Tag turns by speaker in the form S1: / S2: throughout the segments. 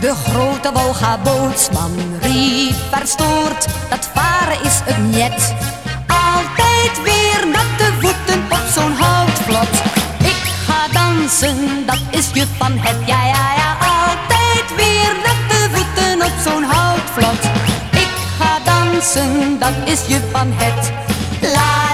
S1: de grote wolga bootsman, riep verstoord, dat varen is het niet. Altijd weer natte voeten op zo'n houtvlot. Ik ga dansen, dat is je van het, ja ja ja. Altijd weer natte voeten op zo'n houtvlot. Ik ga dansen, dat is je van het. La,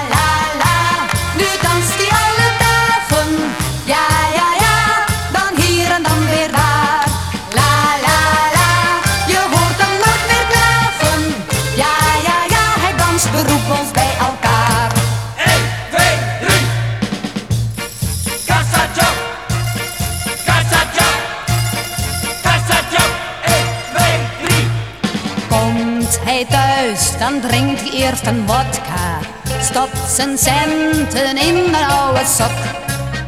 S1: thuis, dan drinkt hij eerst een vodka. Stopt zijn centen in een oude sok.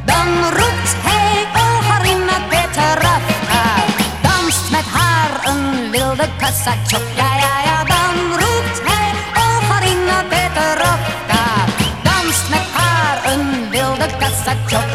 S1: Dan roept hij, Harina Petrovka. Danst met haar een wilde kassatjok. Ja, ja, ja, dan roept hij, Harina Petrovka. Danst met haar een wilde kassatjok.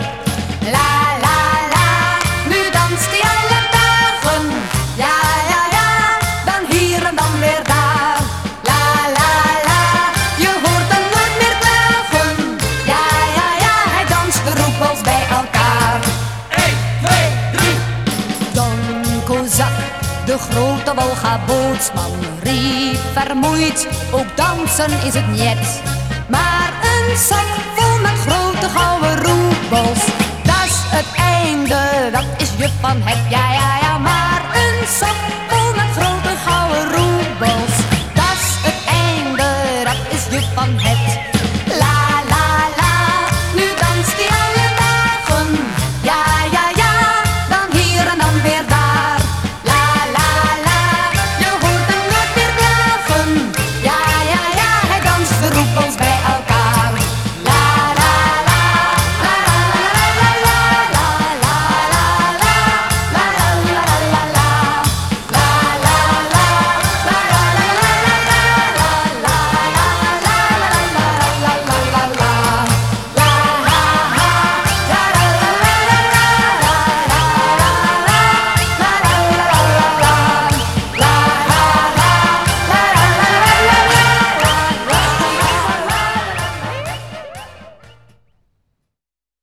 S1: Grote wolga bootsman, riep vermoeid, ook dansen is het niet. Maar een zak vol met grote gouden roebels, dat is het einde, dat is je van het, ja ja ja. Maar een zak vol met grote